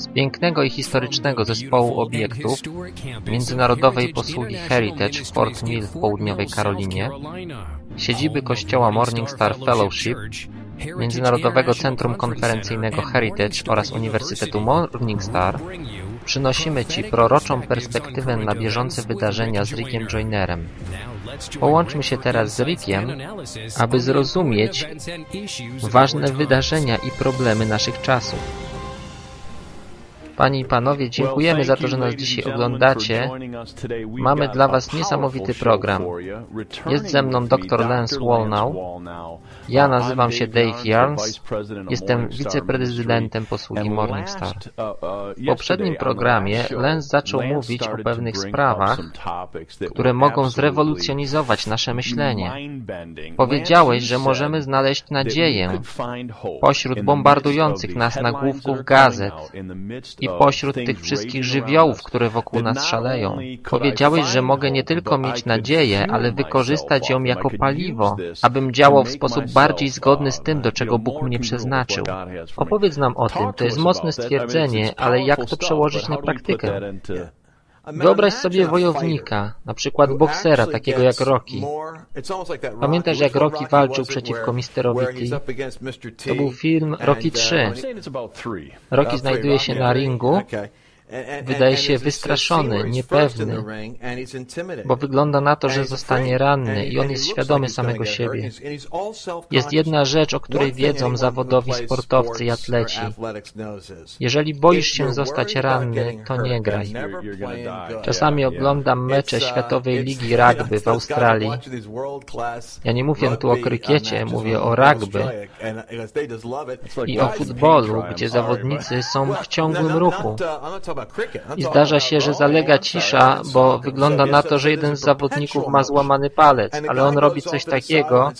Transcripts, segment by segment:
Z pięknego i historycznego zespołu obiektów międzynarodowej posługi Heritage w Fort Mill w południowej Karolinie, siedziby kościoła Morning Star Fellowship, Międzynarodowego Centrum Konferencyjnego Heritage oraz Uniwersytetu Morning Star przynosimy Ci proroczą perspektywę na bieżące wydarzenia z Rickiem Joynerem. Połączmy się teraz z Rickiem, aby zrozumieć ważne wydarzenia i problemy naszych czasów. Panie i Panowie, dziękujemy za to, że nas dzisiaj oglądacie. Mamy dla Was niesamowity program. Jest ze mną dr Lance Wallnau. Ja nazywam się Dave Yarns. Jestem wiceprezydentem posługi Morningstar. W poprzednim programie Lance zaczął mówić o pewnych sprawach, które mogą zrewolucjonizować nasze myślenie. Powiedziałeś, że możemy znaleźć nadzieję pośród bombardujących nas nagłówków gazet i pośród tych wszystkich żywiołów, które wokół nas szaleją. Powiedziałeś, że mogę nie tylko mieć nadzieję, ale wykorzystać ją jako paliwo, abym działał w sposób bardziej zgodny z tym, do czego Bóg mnie przeznaczył. Opowiedz nam o tym. To jest mocne stwierdzenie, ale jak to przełożyć na praktykę? Wyobraź sobie wojownika, na przykład boksera, takiego jak Rocky. Pamiętasz, jak Rocky walczył przeciwko Misterowi T? To był film Rocky 3. Rocky znajduje się na ringu Wydaje się wystraszony, niepewny, bo wygląda na to, że zostanie ranny i on jest świadomy samego siebie. Jest jedna rzecz, o której wiedzą zawodowi sportowcy i atleci. Jeżeli boisz się zostać ranny, to nie graj. Czasami oglądam mecze Światowej Ligi Rugby w Australii. Ja nie mówię tu o krykiecie, mówię o rugby i o futbolu, gdzie zawodnicy są w ciągłym ruchu. I zdarza się, że zalega cisza, bo wygląda na to, że jeden z zawodników ma złamany palec, ale on robi coś takiego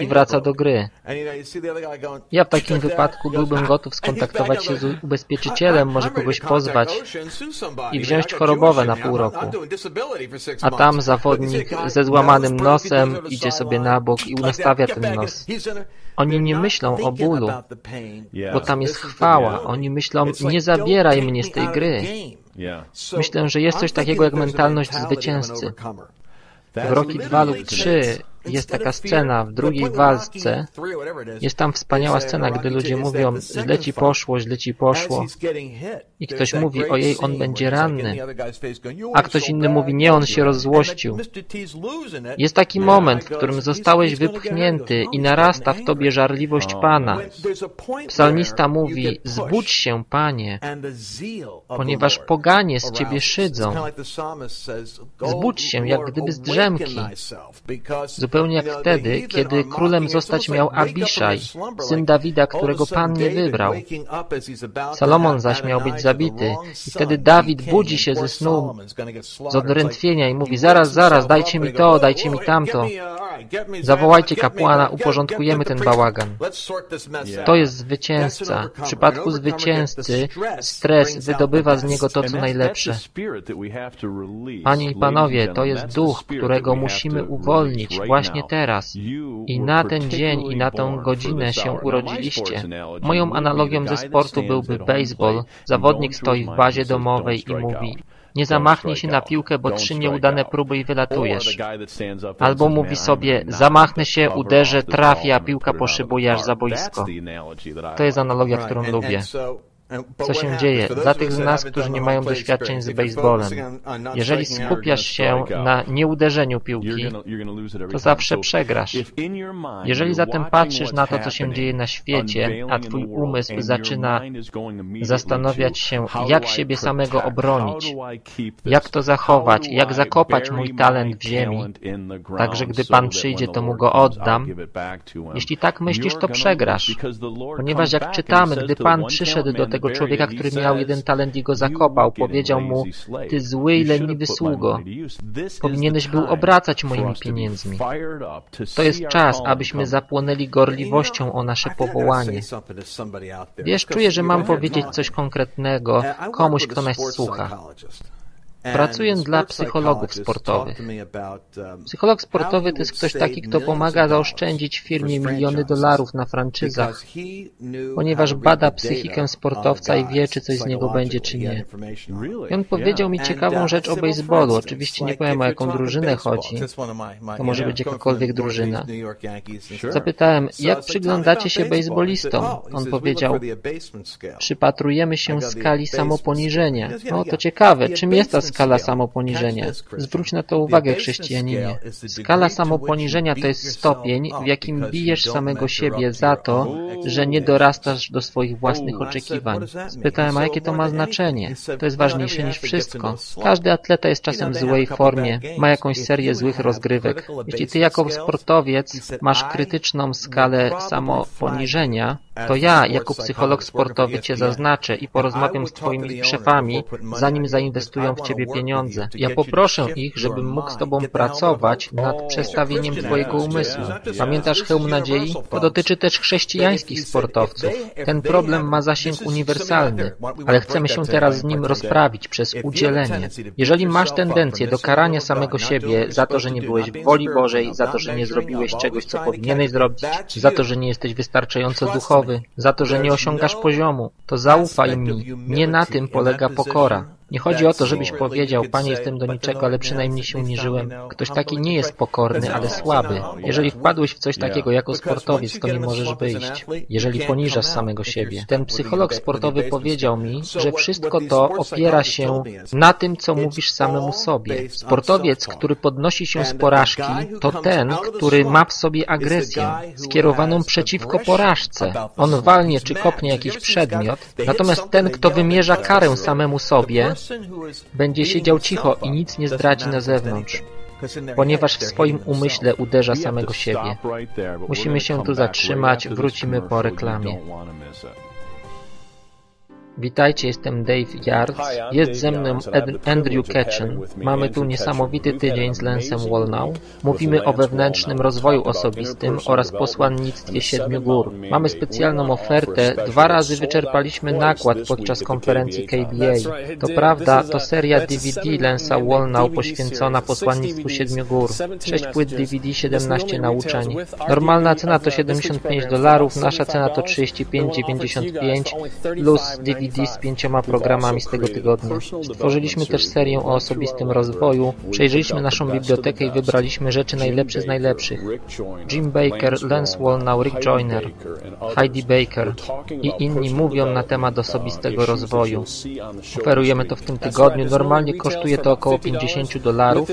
i wraca do gry. Ja w takim wypadku byłbym gotów skontaktować się z ubezpieczycielem, może kogoś pozwać i wziąć chorobowe na pół roku. A tam zawodnik ze złamanym nosem idzie sobie na bok i nastawia ten nos. Oni nie myślą o bólu, bo tam jest chwała. Oni myślą, nie zabieraj mnie z tej gry. Myślę, że jest coś takiego jak mentalność zwycięzcy. W Rocky 2 lub 3 jest taka scena w drugiej walce. Jest tam wspaniała scena, gdy ludzie mówią, źle ci poszło, źle ci poszło. I ktoś mówi, ojej, on będzie ranny. A ktoś inny mówi, nie, on się rozzłościł. Jest taki moment, w którym zostałeś wypchnięty i narasta w tobie żarliwość Pana. Psalmista mówi, zbudź się, Panie, ponieważ poganie z ciebie szydzą. Zbudź się, jak gdyby z drzemki zupełnie jak wtedy, kiedy królem zostać miał Abiszaj, syn Dawida, którego Pan nie wybrał. Salomon zaś miał być zabity i wtedy Dawid budzi się ze snu, z odrętwienia i mówi, zaraz, zaraz, dajcie mi to, dajcie mi tamto. Zawołajcie kapłana, uporządkujemy ten bałagan. To jest zwycięzca. W przypadku zwycięzcy stres wydobywa z niego to, co najlepsze. Panie i panowie, to jest duch, którego musimy uwolnić właśnie teraz. I na ten dzień i na tę godzinę się urodziliście. Moją analogią ze sportu byłby baseball. Zawodnik stoi w bazie domowej i mówi nie zamachnij się na piłkę, bo trzy nieudane próby i wylatujesz. Albo mówi sobie, zamachnę się, uderzę, trafię, a piłka poszybuje aż za boisko. To jest analogia, którą lubię co się dzieje? dla tych z nas, którzy nie mają doświadczeń z baseballem. Jeżeli skupiasz się na nieuderzeniu piłki, to zawsze przegrasz. Jeżeli zatem patrzysz na to, co się dzieje na świecie, a twój umysł zaczyna zastanawiać się, jak siebie samego obronić, jak to zachować, jak zakopać mój talent w ziemi, tak że gdy Pan przyjdzie, to mu go oddam, jeśli tak myślisz, to przegrasz, ponieważ jak czytamy, gdy Pan przyszedł do tego człowieka, który miał jeden talent i go zakopał. Powiedział mu, ty zły i leniwy sługo, powinieneś był obracać moimi pieniędzmi. To jest czas, abyśmy zapłonęli gorliwością o nasze powołanie. Wiesz, czuję, że mam powiedzieć coś konkretnego komuś, kto nas słucha. Pracuję dla psychologów sportowych. Psycholog sportowy to jest ktoś taki, kto pomaga zaoszczędzić firmie miliony dolarów na franczyzach, ponieważ bada psychikę sportowca i wie, czy coś z niego będzie, czy nie. I on powiedział mi ciekawą rzecz o baseballu. Oczywiście nie powiem, o jaką drużynę chodzi. To może być jakakolwiek drużyna. Zapytałem, jak przyglądacie się baseballistom? On powiedział, przypatrujemy się skali samoponiżenia. No to ciekawe, czym jest ta skala samoponiżenia? Zwróć na to uwagę, chrześcijaninie. Skala samoponiżenia to jest stopień, w jakim bijesz samego siebie za to, że nie dorastasz do swoich własnych oczekiwań. Spytałem, a jakie to ma znaczenie? To jest ważniejsze niż wszystko. Każdy atleta jest czasem w złej formie, ma jakąś serię złych rozgrywek. Jeśli ty jako sportowiec masz krytyczną skalę samoponiżenia, to ja, jako psycholog sportowy, cię zaznaczę i porozmawiam z twoimi szefami, zanim zainwestują w ciebie pieniądze. Ja poproszę ich, żebym mógł z tobą pracować nad przestawieniem twojego umysłu. Pamiętasz hełm nadziei? To dotyczy też chrześcijańskich sportowców. Ten problem ma zasięg uniwersalny, ale chcemy się teraz z nim rozprawić przez udzielenie. Jeżeli masz tendencję do karania samego siebie za to, że nie byłeś w woli Bożej, za to, że nie zrobiłeś czegoś, co powinieneś zrobić, za to, że nie jesteś wystarczająco duchowy, za to, że nie osiągasz poziomu, to zaufaj mi. Nie na tym polega pokora. Nie chodzi o to, żebyś powiedział, Panie, jestem do niczego, ale przynajmniej się uniżyłem. Ktoś taki nie jest pokorny, ale słaby. Jeżeli wpadłeś w coś takiego jako sportowiec, to nie możesz wyjść. Jeżeli poniżasz samego siebie. Ten psycholog sportowy powiedział mi, że wszystko to opiera się na tym, co mówisz samemu sobie. Sportowiec, który podnosi się z porażki, to ten, który ma w sobie agresję skierowaną przeciwko porażce. On walnie czy kopnie jakiś przedmiot, natomiast ten, kto wymierza karę samemu sobie, będzie siedział cicho i nic nie zdradzi na zewnątrz, ponieważ w swoim umyśle uderza samego siebie. Musimy się tu zatrzymać, wrócimy po reklamie. Witajcie, jestem Dave Yards. Jest ze mną Andrew Ketchen. Mamy tu niesamowity tydzień z Lensem Wallnow. Mówimy o wewnętrznym rozwoju osobistym oraz posłannictwie Siedmiu Gór. Mamy specjalną ofertę. Dwa razy wyczerpaliśmy nakład podczas konferencji KBA. To prawda, to seria DVD Lensa Wallnow poświęcona posłannictwu Siedmiu Gór. 6 płyt DVD, 17 nauczeń. Normalna cena to 75 dolarów, nasza cena to 35,95 plus DVD DVD z pięcioma programami z tego tygodnia. Stworzyliśmy też serię o osobistym rozwoju, przejrzeliśmy naszą bibliotekę i wybraliśmy rzeczy najlepsze z najlepszych. Jim Baker, Lance Wallnau, Rick Joyner, Heidi Baker i inni mówią na temat osobistego rozwoju. Oferujemy to w tym tygodniu. Normalnie kosztuje to około 50 dolarów.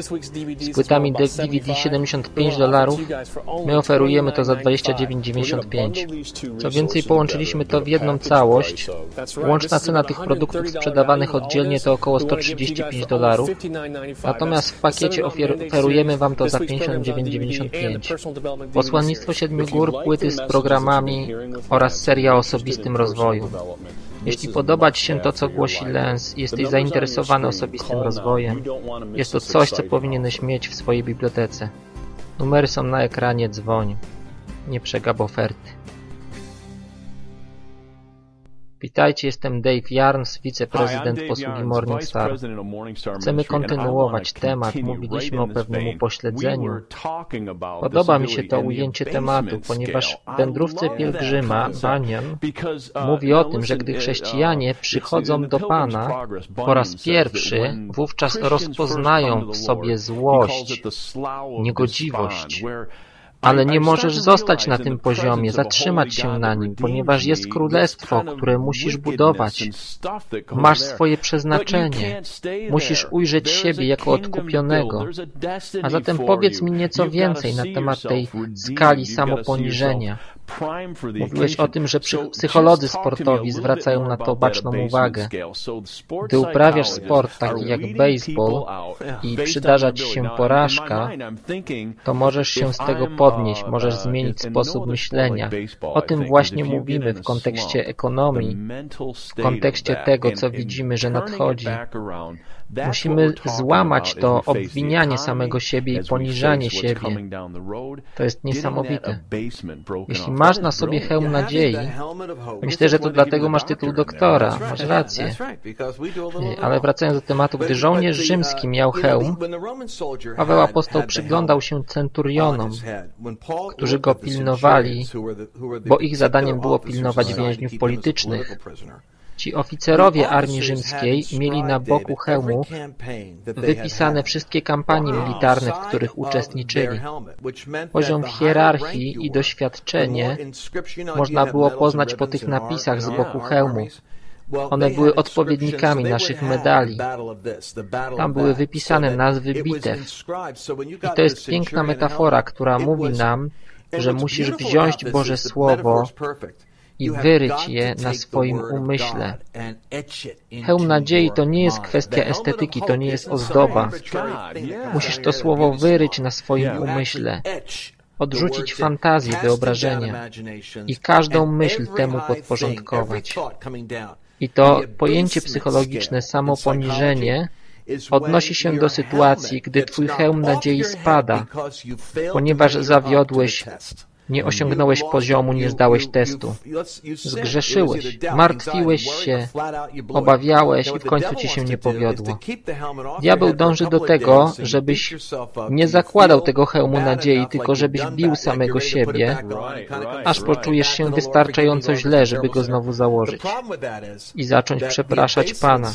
Z płytami DVD 75 dolarów. My oferujemy to za 29,95. Co więcej, połączyliśmy to w jedną całość. Łączna cena tych produktów sprzedawanych oddzielnie to około 135 dolarów, natomiast w pakiecie oferujemy Wam to za 59,95. Posłannictwo Siedmiu Gór, płyty z programami oraz seria o osobistym rozwoju. Jeśli podoba Ci się to, co głosi Lens i jesteś zainteresowany osobistym rozwojem, jest to coś, co powinieneś mieć w swojej bibliotece. Numery są na ekranie, dzwoń. Nie przegap oferty. Witajcie, jestem Dave Jarns, wiceprezydent posługi Morningstar. Chcemy kontynuować temat, mówiliśmy o pewnym upośledzeniu. Podoba mi się to ujęcie tematu, ponieważ w wędrówce pielgrzyma Bunyan mówi o tym, że gdy chrześcijanie przychodzą do Pana po raz pierwszy, wówczas rozpoznają w sobie złość, niegodziwość, ale nie możesz zostać na tym poziomie, zatrzymać się na nim, ponieważ jest królestwo, które musisz budować. Masz swoje przeznaczenie. Musisz ujrzeć siebie jako odkupionego. A zatem powiedz mi nieco więcej na temat tej skali samoponiżenia. Mówiłeś o tym, że psycholodzy sportowi zwracają na to baczną uwagę. Gdy uprawiasz sport taki jak baseball i przydarza ci się porażka, to możesz się z tego podnieść podnieść, możesz zmienić sposób myślenia. O tym właśnie mówimy w kontekście ekonomii, w kontekście tego, co widzimy, że nadchodzi. Musimy złamać to obwinianie samego siebie i poniżanie siebie. To jest niesamowite. Jeśli masz na sobie hełm nadziei, myślę, że to dlatego masz tytuł doktora. Masz rację. Ale wracając do tematu, gdy żołnierz rzymski miał hełm, Paweł apostoł przyglądał się centurionom, którzy go pilnowali, bo ich zadaniem było pilnować więźniów politycznych. Ci oficerowie armii rzymskiej mieli na boku hełmu wypisane wszystkie kampanie militarne, w których uczestniczyli. Poziom hierarchii i doświadczenie można było poznać po tych napisach z boku hełmu. One były odpowiednikami naszych medali. Tam były wypisane nazwy bitew. I to jest piękna metafora, która mówi nam, że musisz wziąć Boże Słowo i wyryć je na swoim umyśle. Hełm nadziei to nie jest kwestia estetyki, to nie jest ozdoba. Musisz to słowo wyryć na swoim umyśle, odrzucić fantazję, wyobrażenia i każdą myśl temu podporządkować. I to pojęcie psychologiczne samoponiżenie odnosi się do sytuacji, gdy Twój hełm nadziei spada, ponieważ zawiodłeś nie osiągnąłeś poziomu, nie zdałeś testu. Zgrzeszyłeś, martwiłeś się, obawiałeś i w końcu ci się nie powiodło. Diabeł dąży do tego, żebyś nie zakładał tego hełmu nadziei, tylko żebyś bił samego siebie, aż poczujesz się wystarczająco źle, żeby go znowu założyć i zacząć przepraszać Pana.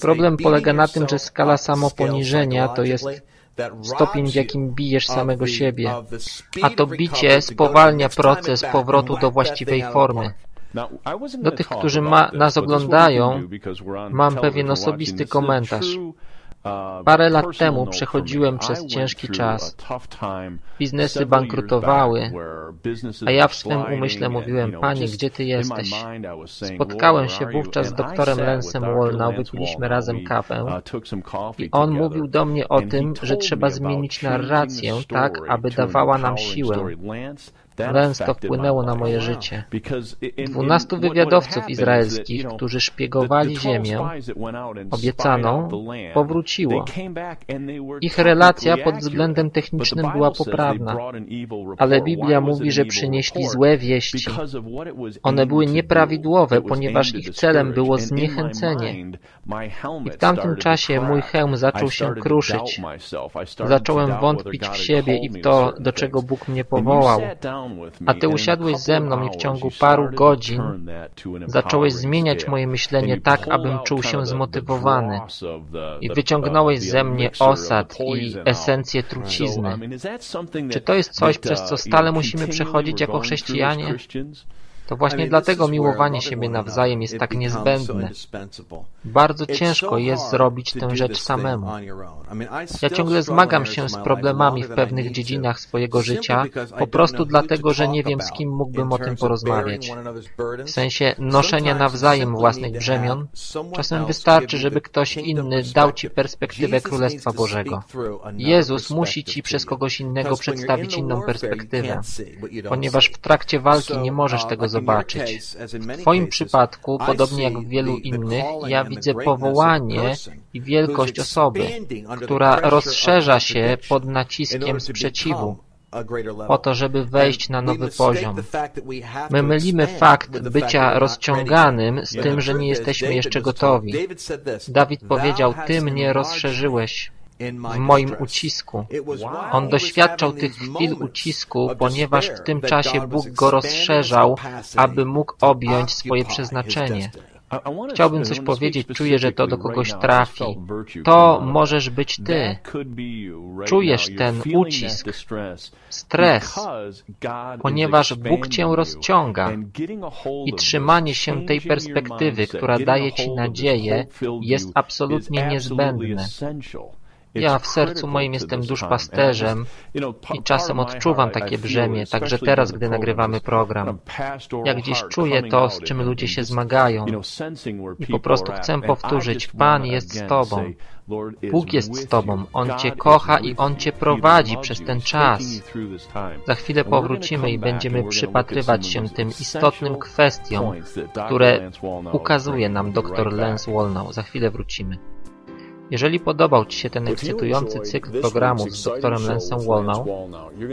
Problem polega na tym, że skala samoponiżenia to jest stopień, w jakim bijesz samego siebie, a to bicie spowalnia proces powrotu do właściwej formy. Do tych, którzy ma, nas oglądają, mam pewien osobisty komentarz. Parę lat temu przechodziłem przez ciężki czas. Biznesy bankrutowały, a ja w swym umyśle mówiłem, Panie, gdzie Ty jesteś? Spotkałem się wówczas z doktorem Lensem Wolnau, wypiliśmy razem kawę i on mówił do mnie o tym, że trzeba zmienić narrację tak, aby dawała nam siłę. To wpłynęło na moje życie. Dwunastu wywiadowców izraelskich, którzy szpiegowali ziemię obiecaną, powróciło. Ich relacja pod względem technicznym była poprawna, ale Biblia mówi, że przynieśli złe wieści. One były nieprawidłowe, ponieważ ich celem było zniechęcenie. I w tamtym czasie mój hełm zaczął się kruszyć. Zacząłem wątpić w siebie i w to, do czego Bóg mnie powołał. A Ty usiadłeś ze mną i w ciągu paru godzin zacząłeś zmieniać moje myślenie tak, abym czuł się zmotywowany. I wyciągnąłeś ze mnie osad i esencję trucizny. Czy to jest coś, przez co stale musimy przechodzić jako chrześcijanie? To właśnie dlatego miłowanie siebie nawzajem jest tak niezbędne. Bardzo ciężko jest zrobić tę rzecz samemu. Ja ciągle zmagam się z problemami w pewnych dziedzinach swojego życia, po prostu dlatego, że nie wiem, z kim mógłbym o tym porozmawiać. W sensie noszenia nawzajem własnych brzemion, czasem wystarczy, żeby ktoś inny dał Ci perspektywę Królestwa Bożego. Jezus musi Ci przez kogoś innego przedstawić inną perspektywę, ponieważ w trakcie walki nie możesz tego zobaczyć. W Twoim przypadku, podobnie jak w wielu innych, ja widzę powołanie i wielkość osoby, która rozszerza się pod naciskiem sprzeciwu, po to, żeby wejść na nowy poziom. My mylimy fakt bycia rozciąganym z tym, że nie jesteśmy jeszcze gotowi. Dawid powiedział, Ty mnie rozszerzyłeś w moim ucisku. On doświadczał tych chwil ucisku, ponieważ w tym czasie Bóg go rozszerzał, aby mógł objąć swoje przeznaczenie. Chciałbym coś powiedzieć, czuję, że to do kogoś trafi. To możesz być Ty. Czujesz ten ucisk, stres, ponieważ Bóg Cię rozciąga i trzymanie się tej perspektywy, która daje Ci nadzieję, jest absolutnie niezbędne. Ja w sercu moim jestem duszpasterzem i czasem odczuwam takie brzemię, także teraz, gdy nagrywamy program. Jak gdzieś czuję to, z czym ludzie się zmagają i po prostu chcę powtórzyć, Pan jest z Tobą. Bóg jest z Tobą, On Cię kocha i On Cię prowadzi przez ten czas. Za chwilę powrócimy i będziemy przypatrywać się tym istotnym kwestiom, które ukazuje nam dr Lance Wolnow. Za chwilę wrócimy. Jeżeli podobał Ci się ten ekscytujący cykl programów z doktorem Lensem Wolnow,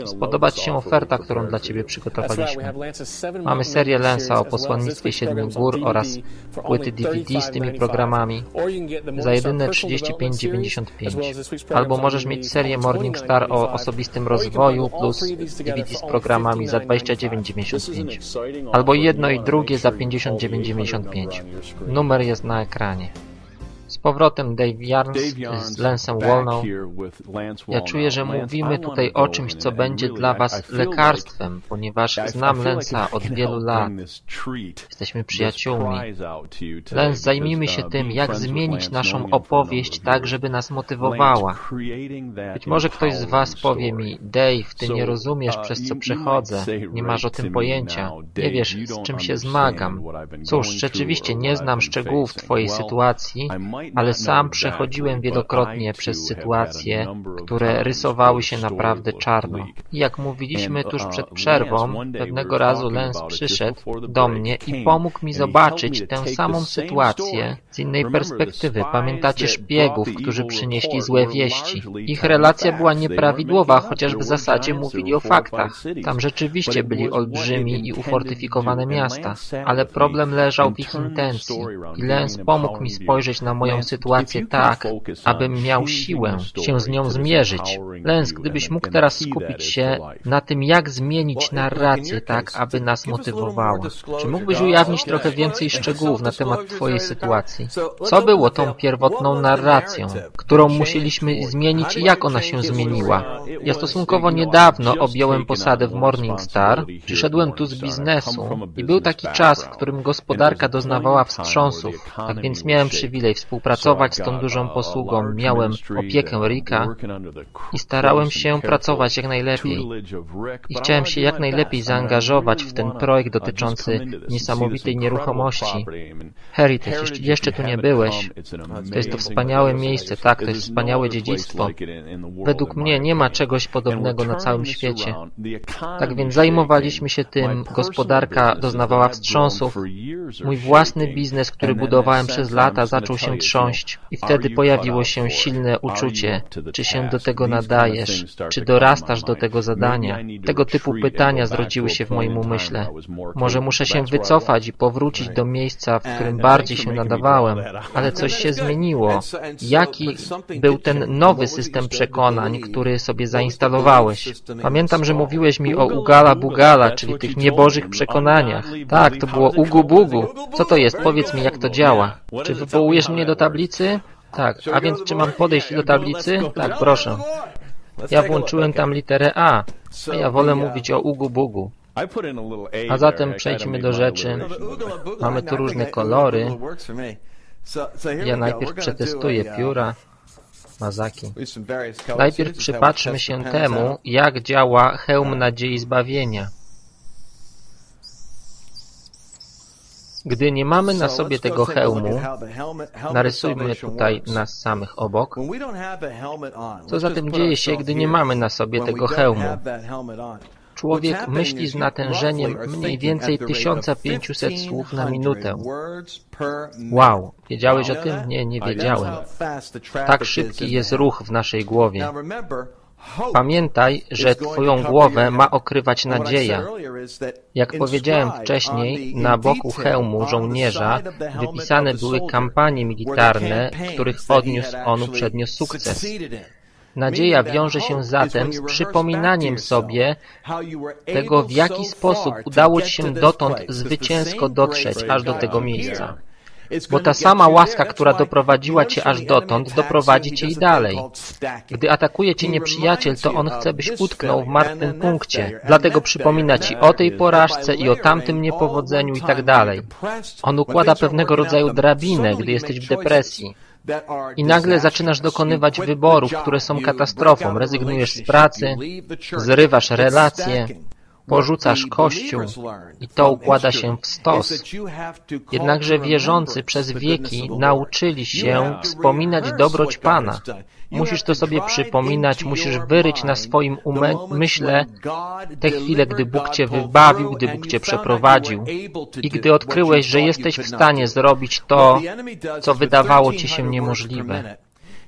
spodoba Ci się oferta, którą dla Ciebie przygotowaliśmy. Mamy serię Lensa o posłannictwie Siedmiu Gór oraz płyty DVD z tymi programami za jedyne 35,95. Albo możesz mieć serię Morning Star o osobistym rozwoju plus DVD z programami za 29,95. Albo jedno i drugie za 59,95. Numer jest na ekranie. Powrotem Dave Jarns z Lensem Wolną. Ja czuję, że mówimy tutaj o czymś, co będzie dla Was lekarstwem, ponieważ znam Lensa od wielu lat. Jesteśmy przyjaciółmi. Lens, zajmijmy się tym, jak zmienić naszą opowieść tak, żeby nas motywowała. Być może ktoś z Was powie mi, Dave, Ty nie rozumiesz, przez co przechodzę, nie masz o tym pojęcia, nie wiesz, z czym się zmagam. Cóż, rzeczywiście nie znam szczegółów Twojej sytuacji, ale sam przechodziłem wielokrotnie przez sytuacje, które rysowały się naprawdę czarno. I jak mówiliśmy tuż przed przerwą, pewnego razu Lens przyszedł do mnie i pomógł mi zobaczyć tę samą sytuację z innej perspektywy. Pamiętacie szpiegów, którzy przynieśli złe wieści. Ich relacja była nieprawidłowa, chociaż w zasadzie mówili o faktach. Tam rzeczywiście byli olbrzymi i ufortyfikowane miasta, ale problem leżał w ich intencji. I Lens pomógł mi spojrzeć na moją moją sytuację tak, abym miał siłę się z nią zmierzyć. Lens, gdybyś mógł teraz skupić się na tym, jak zmienić narrację tak, aby nas motywowała. Czy mógłbyś ujawnić trochę więcej szczegółów na temat Twojej sytuacji? Co było tą pierwotną narracją, którą musieliśmy zmienić i jak ona się zmieniła? Ja stosunkowo niedawno objąłem posadę w Morning Star, przyszedłem tu z biznesu i był taki czas, w którym gospodarka doznawała wstrząsów, tak więc miałem przywilej współpracy współpracować z tą dużą posługą. Miałem opiekę Rika i starałem się pracować jak najlepiej. I chciałem się jak najlepiej zaangażować w ten projekt dotyczący niesamowitej nieruchomości. Heritage, jeśli jeszcze tu nie byłeś, to jest to wspaniałe miejsce, tak, to jest wspaniałe dziedzictwo. Według mnie nie ma czegoś podobnego na całym świecie. Tak więc zajmowaliśmy się tym, gospodarka doznawała wstrząsów. Mój własny biznes, który budowałem przez lata, zaczął się trząść i wtedy pojawiło się silne uczucie, czy się do tego nadajesz, czy dorastasz do tego zadania. Tego typu pytania zrodziły się w moim umyśle. Może muszę się wycofać i powrócić do miejsca, w którym bardziej się nadawałem, ale coś się zmieniło. Jaki był ten nowy system przekonań, który sobie zainstalowałeś? Pamiętam, że mówiłeś mi o Ugala Bugala, czyli tych niebożych przekonaniach. Tak, to było Ugu Bugu. Co to jest? Powiedz mi, jak to działa. Czy wywołujesz mnie do tablicy? Tak, a więc czy mam podejść do tablicy? Tak, proszę. Ja włączyłem tam literę A, a ja wolę mówić o Ugu Bugu. A zatem przejdźmy do rzeczy. Mamy tu różne kolory. Ja najpierw przetestuję pióra. Mazaki. Najpierw przypatrzmy się temu, jak działa hełm nadziei zbawienia. Gdy nie mamy na sobie tego hełmu, narysujmy tutaj nas samych obok. Co zatem dzieje się, gdy nie mamy na sobie tego hełmu? Człowiek myśli z natężeniem mniej więcej 1500 słów na minutę. Wow, wiedziałeś o tym? Nie, nie wiedziałem. Tak szybki jest ruch w naszej głowie. Pamiętaj, że Twoją głowę ma okrywać nadzieja. Jak powiedziałem wcześniej, na boku hełmu żołnierza wypisane były kampanie militarne, których odniósł on uprzednio sukces. Nadzieja wiąże się zatem z przypominaniem sobie tego, w jaki sposób udało Ci się dotąd zwycięsko dotrzeć aż do tego miejsca. Bo ta sama łaska, która doprowadziła cię aż dotąd, doprowadzi cię i dalej. Gdy atakuje cię nieprzyjaciel, to on chce, byś utknął w martwym punkcie. Dlatego przypomina ci o tej porażce i o tamtym niepowodzeniu i tak dalej. On układa pewnego rodzaju drabinę, gdy jesteś w depresji. I nagle zaczynasz dokonywać wyborów, które są katastrofą. Rezygnujesz z pracy, zrywasz relacje, porzucasz Kościół i to układa się w stos. Jednakże wierzący przez wieki nauczyli się wspominać dobroć Pana. Musisz to sobie przypominać, musisz wyryć na swoim umyśle te chwile, gdy Bóg Cię wybawił, gdy Bóg Cię przeprowadził i gdy odkryłeś, że jesteś w stanie zrobić to, co wydawało Ci się niemożliwe.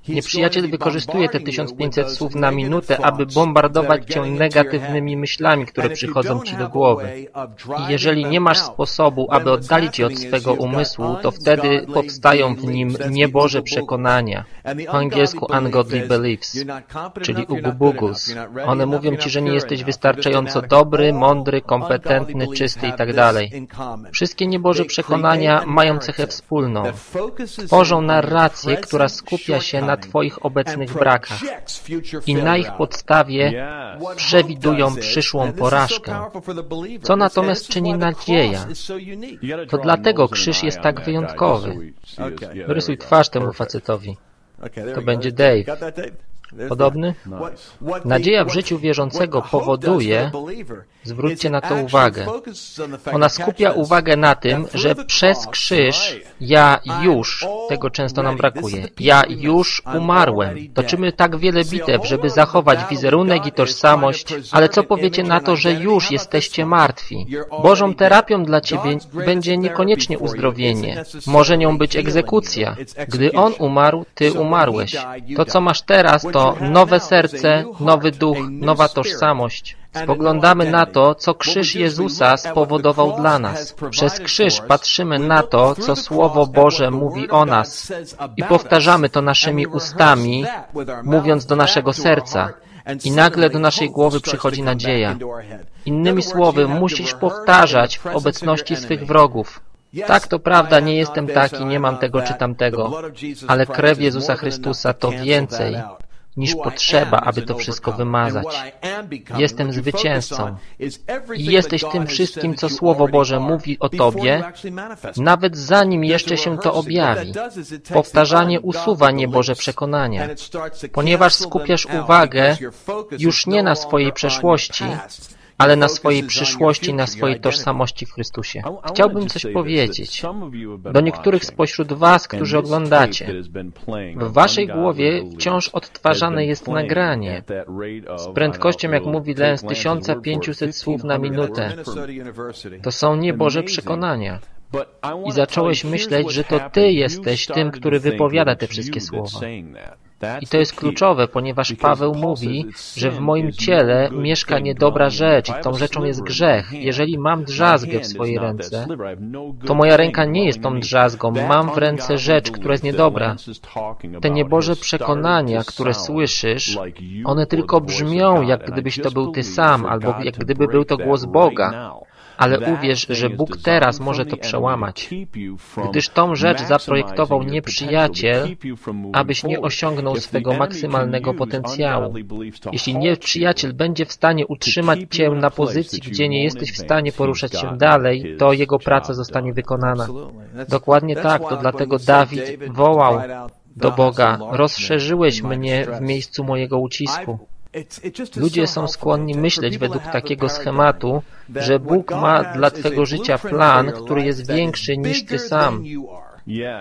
Nieprzyjaciel wykorzystuje te 1500 słów na minutę, aby bombardować cię negatywnymi myślami, które przychodzą ci do głowy. I jeżeli nie masz sposobu, aby oddalić je od swego umysłu, to wtedy powstają w nim nieboże przekonania. Po angielsku ungodly beliefs, czyli ugubugus. One mówią ci, że nie jesteś wystarczająco dobry, mądry, kompetentny, czysty itd. Wszystkie nieboże przekonania mają cechę wspólną. Tworzą narrację, która skupia się na na Twoich obecnych brakach i na ich podstawie przewidują przyszłą porażkę. Co natomiast czyni nadzieja? To dlatego krzyż jest tak wyjątkowy. Rysuj twarz temu facetowi. To będzie Dave. Podobny? Nadzieja w życiu wierzącego powoduje, zwróćcie na to uwagę, ona skupia uwagę na tym, że przez krzyż ja już, tego często nam brakuje, ja już umarłem. Toczymy tak wiele bitew, żeby zachować wizerunek i tożsamość, ale co powiecie na to, że już jesteście martwi? Bożą terapią dla Ciebie będzie niekoniecznie uzdrowienie. Może nią być egzekucja. Gdy On umarł, Ty umarłeś. To, co masz teraz, to nowe serce, nowy duch, nowa tożsamość. Spoglądamy na to, co krzyż Jezusa spowodował dla nas. Przez krzyż patrzymy na to, co Słowo Boże mówi o nas i powtarzamy to naszymi ustami, mówiąc do naszego serca. I nagle do naszej głowy przychodzi nadzieja. Innymi słowy, musisz powtarzać w obecności swych wrogów. Tak, to prawda, nie jestem taki, nie mam tego czy tamtego, ale krew Jezusa Chrystusa to więcej niż potrzeba, aby to wszystko wymazać. Jestem zwycięzcą i jesteś tym wszystkim, co Słowo Boże mówi o Tobie, nawet zanim jeszcze się to objawi. Powtarzanie usuwa nieboże przekonania, ponieważ skupiasz uwagę już nie na swojej przeszłości, ale na swojej przyszłości, na swojej tożsamości w Chrystusie. Chciałbym coś powiedzieć do niektórych spośród Was, którzy oglądacie. W Waszej głowie wciąż odtwarzane jest nagranie z prędkością, jak mówi Lenz, 1500 słów na minutę. To są nieboże przekonania. I zacząłeś myśleć, że to Ty jesteś tym, który wypowiada te wszystkie słowa. I to jest kluczowe, ponieważ Paweł mówi, że w moim ciele mieszka niedobra rzecz i tą rzeczą jest grzech. Jeżeli mam drzazgę w swojej ręce, to moja ręka nie jest tą drzazgą. Mam w ręce rzecz, która jest niedobra. Te nieboże przekonania, które słyszysz, one tylko brzmią, jak gdybyś to był Ty sam, albo jak gdyby był to głos Boga ale uwierz, że Bóg teraz może to przełamać, gdyż tą rzecz zaprojektował nieprzyjaciel, abyś nie osiągnął swego maksymalnego potencjału. Jeśli nieprzyjaciel będzie w stanie utrzymać cię na pozycji, gdzie nie jesteś w stanie poruszać się dalej, to jego praca zostanie wykonana. Dokładnie tak, to dlatego Dawid wołał do Boga, rozszerzyłeś mnie w miejscu mojego ucisku. Ludzie są skłonni myśleć według takiego schematu, że Bóg ma dla Twego życia plan, który jest większy niż Ty sam.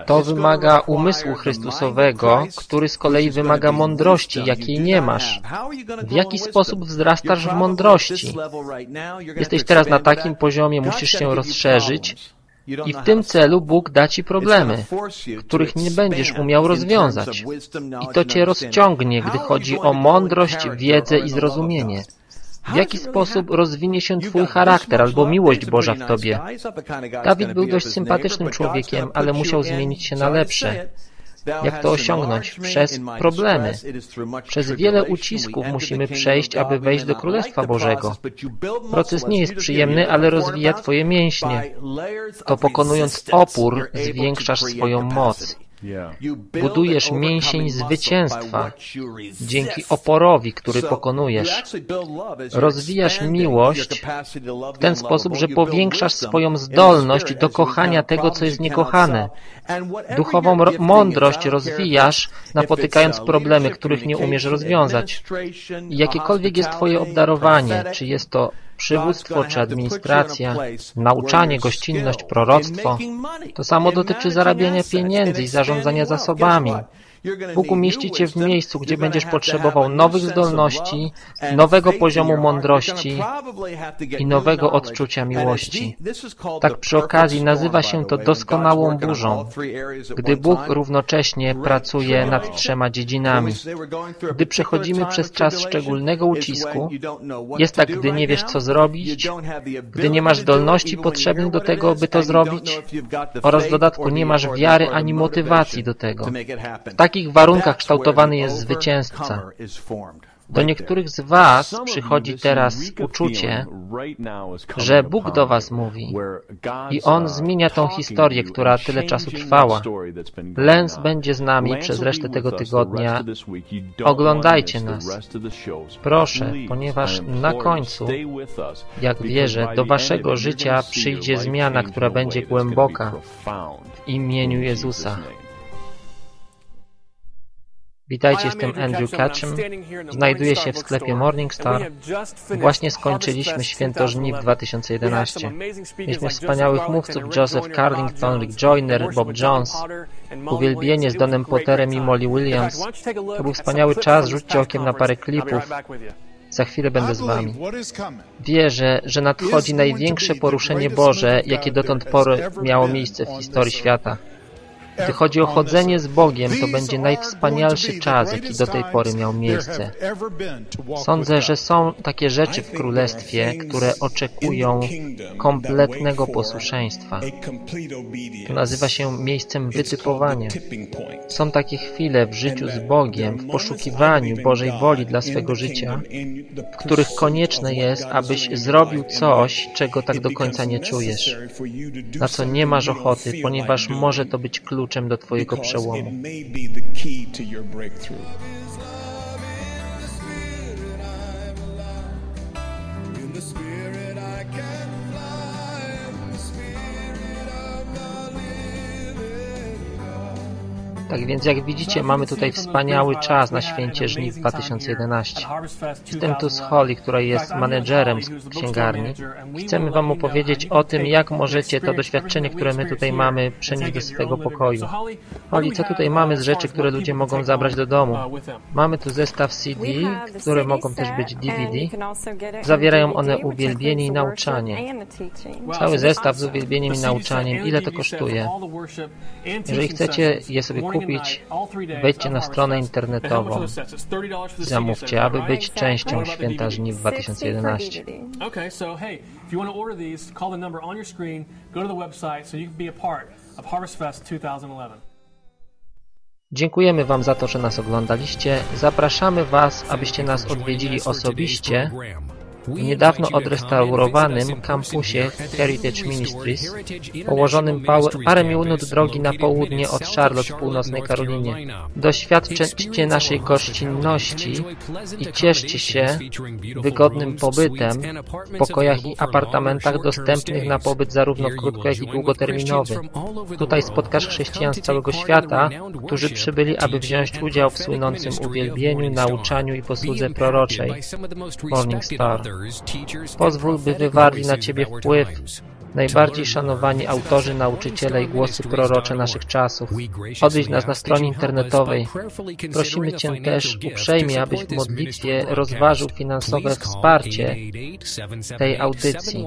To wymaga umysłu Chrystusowego, który z kolei wymaga mądrości, jakiej nie masz. W jaki sposób wzrastasz w mądrości? Jesteś teraz na takim poziomie, musisz się rozszerzyć, i w tym celu Bóg da Ci problemy, których nie będziesz umiał rozwiązać. I to Cię rozciągnie, gdy chodzi o mądrość, wiedzę i zrozumienie. W jaki sposób rozwinie się Twój charakter albo miłość Boża w Tobie? Dawid był dość sympatycznym człowiekiem, ale musiał zmienić się na lepsze. Jak to osiągnąć? Przez problemy. Przez wiele ucisków musimy przejść, aby wejść do Królestwa Bożego. Proces nie jest przyjemny, ale rozwija Twoje mięśnie. To pokonując opór, zwiększasz swoją moc. Budujesz mięsień zwycięstwa dzięki oporowi, który pokonujesz. Rozwijasz miłość w ten sposób, że powiększasz swoją zdolność do kochania tego, co jest niekochane. Duchową mądrość rozwijasz, napotykając problemy, których nie umiesz rozwiązać. I jakiekolwiek jest Twoje obdarowanie, czy jest to przywództwo czy administracja, nauczanie, gościnność, proroctwo. To samo dotyczy zarabiania pieniędzy i zarządzania zasobami. Bóg umieści Cię w miejscu, gdzie będziesz potrzebował nowych zdolności, nowego poziomu mądrości i nowego odczucia miłości. Tak przy okazji nazywa się to doskonałą burzą, gdy Bóg równocześnie pracuje nad trzema dziedzinami. Gdy przechodzimy przez czas szczególnego ucisku, jest tak, gdy nie wiesz, co zrobić, gdy nie masz zdolności potrzebnych do tego, by to zrobić, oraz w dodatku nie masz wiary ani motywacji do tego. W takich warunkach kształtowany jest zwycięzca. Do niektórych z Was przychodzi teraz uczucie, że Bóg do Was mówi i On zmienia tą historię, która tyle czasu trwała. Lens będzie z nami przez resztę tego tygodnia. Oglądajcie nas. Proszę, ponieważ na końcu, jak wierzę, do Waszego życia przyjdzie zmiana, która będzie głęboka w imieniu Jezusa. Witajcie, jestem Andrew Catchem. Znajduję się w sklepie Morningstar. Właśnie skończyliśmy Święto Żniw 2011. Mieliśmy wspaniałych mówców Joseph Carlington, Rick Joyner, Bob Jones, uwielbienie z Donem Potterem i Molly Williams. To był wspaniały czas, rzućcie okiem na parę klipów. Za chwilę będę z Wami. Wierzę, że nadchodzi największe poruszenie Boże, jakie dotąd pory miało miejsce w historii świata. Gdy chodzi o chodzenie z Bogiem, to będzie najwspanialszy czas, jaki do tej pory miał miejsce. Sądzę, że są takie rzeczy w Królestwie, które oczekują kompletnego posłuszeństwa. To nazywa się miejscem wytypowania. Są takie chwile w życiu z Bogiem, w poszukiwaniu Bożej woli dla swego życia, w których konieczne jest, abyś zrobił coś, czego tak do końca nie czujesz, na co nie masz ochoty, ponieważ może to być klucz kluczem do Twojego przełomu. Tak więc jak widzicie, mamy tutaj wspaniały czas na święcie żniw 2011. Jestem tu z Holly, która jest menedżerem z księgarni. Chcemy Wam opowiedzieć o tym, jak możecie to doświadczenie, które my tutaj mamy, przenieść do swojego pokoju. Holly, co tutaj mamy z rzeczy, które ludzie mogą zabrać do domu? Mamy tu zestaw CD, które mogą też być DVD. Zawierają one uwielbienie i nauczanie. Cały zestaw z uwielbieniem i nauczaniem. Ile to kosztuje? Jeżeli chcecie je sobie kupić, kupić, wejdźcie na stronę internetową. Zamówcie, aby być częścią Święta Żniw 2011. Okay, so hey, if you want to order these, call the number on your screen, go to the website so you can be a part of Harvest Fest 2011. Dziękujemy Wam za to, że nas oglądaliście. Zapraszamy Was, abyście nas odwiedzili osobiście w niedawno odrestaurowanym kampusie Heritage Ministries, położonym parę minut drogi na południe od Charlotte w północnej Karolinie. Doświadczcie naszej gościnności i cieszcie się wygodnym pobytem w pokojach i apartamentach dostępnych na pobyt zarówno krótko, jak i długoterminowy. Tutaj spotkasz chrześcijan z całego świata, którzy przybyli, aby wziąć udział w słynącym uwielbieniu, nauczaniu i posłudze proroczej Morning Star. Pozwól, by wywarli na Ciebie wpływ najbardziej szanowani autorzy, nauczyciele i głosy prorocze naszych czasów. Odwiedź nas na stronie internetowej. Prosimy Cię też uprzejmie, abyś w modlitwie rozważył finansowe wsparcie tej audycji.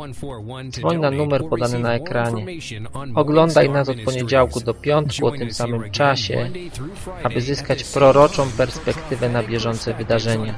Dzwoń na numer podany na ekranie. Oglądaj nas od poniedziałku do piątku o tym samym czasie, aby zyskać proroczą perspektywę na bieżące wydarzenia.